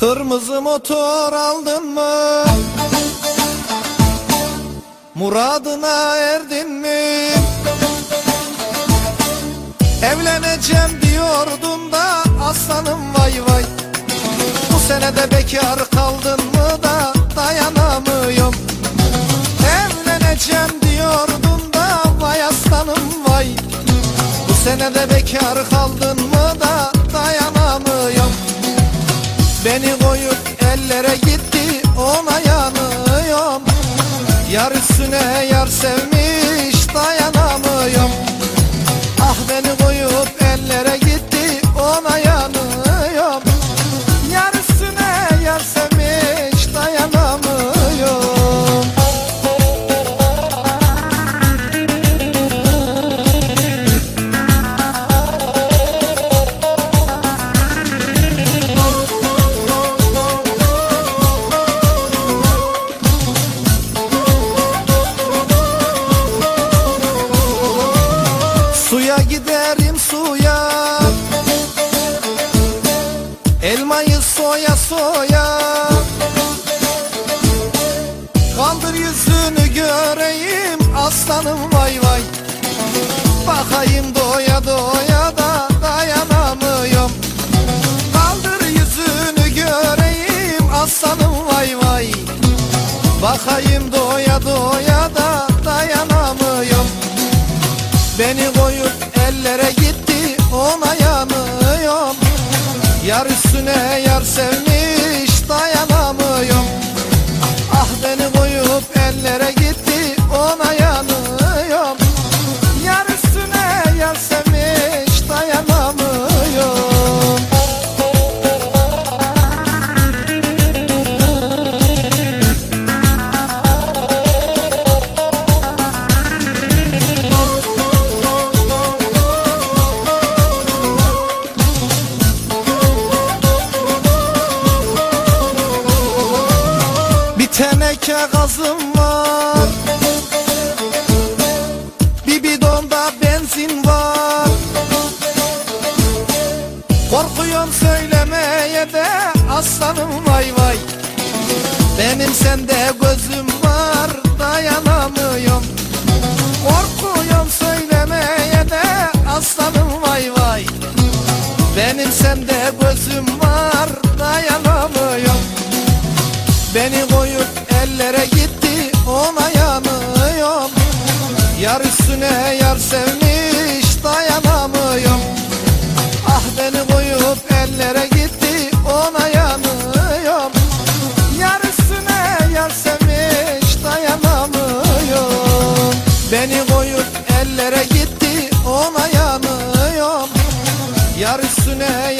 Kırmızı motor aldın mı? Muradına erdin mi? Evleneceğim diyordun da aslanım vay vay Bu senede bekar kaldın mı da dayanamıyorum Evleneceğim diyordun da vay aslanım vay Bu senede bekar kaldın mı da Beni koyup ellere gitti ona yanıyorum. Yar üstüne yar sevmiş dayanamıyorum soya soya. Kaldır yüzünü göreyim aslanım vay vay. Bakayım doya doya da dayanamıyorum. Kaldır yüzünü göreyim aslanım vay vay. Bakayım doya doya da dayanamıyorum. Beni koyup ellere gitti ona yanıyorum Yar üstüne yar sevmiş teneke gazım var. Bir bidonda benzin var. Korkuyorum söylemeye de aslanım vay vay. Benim sende gözüm var dayanamıyorum. Korkuyorum söylemeye de aslanım vay vay. Benim sende gözüm var dayanamıyorum. Beni koyup ellere gitti ona yanıyorum Yar üstüne yar sevmiş dayanamıyorum. Ah beni koyup ellere gitti ona yanıyorum Yar üstüne yar sevmiş dayanamıyorum. Beni koyup ellere gitti ona yanıyorum Yar üstüne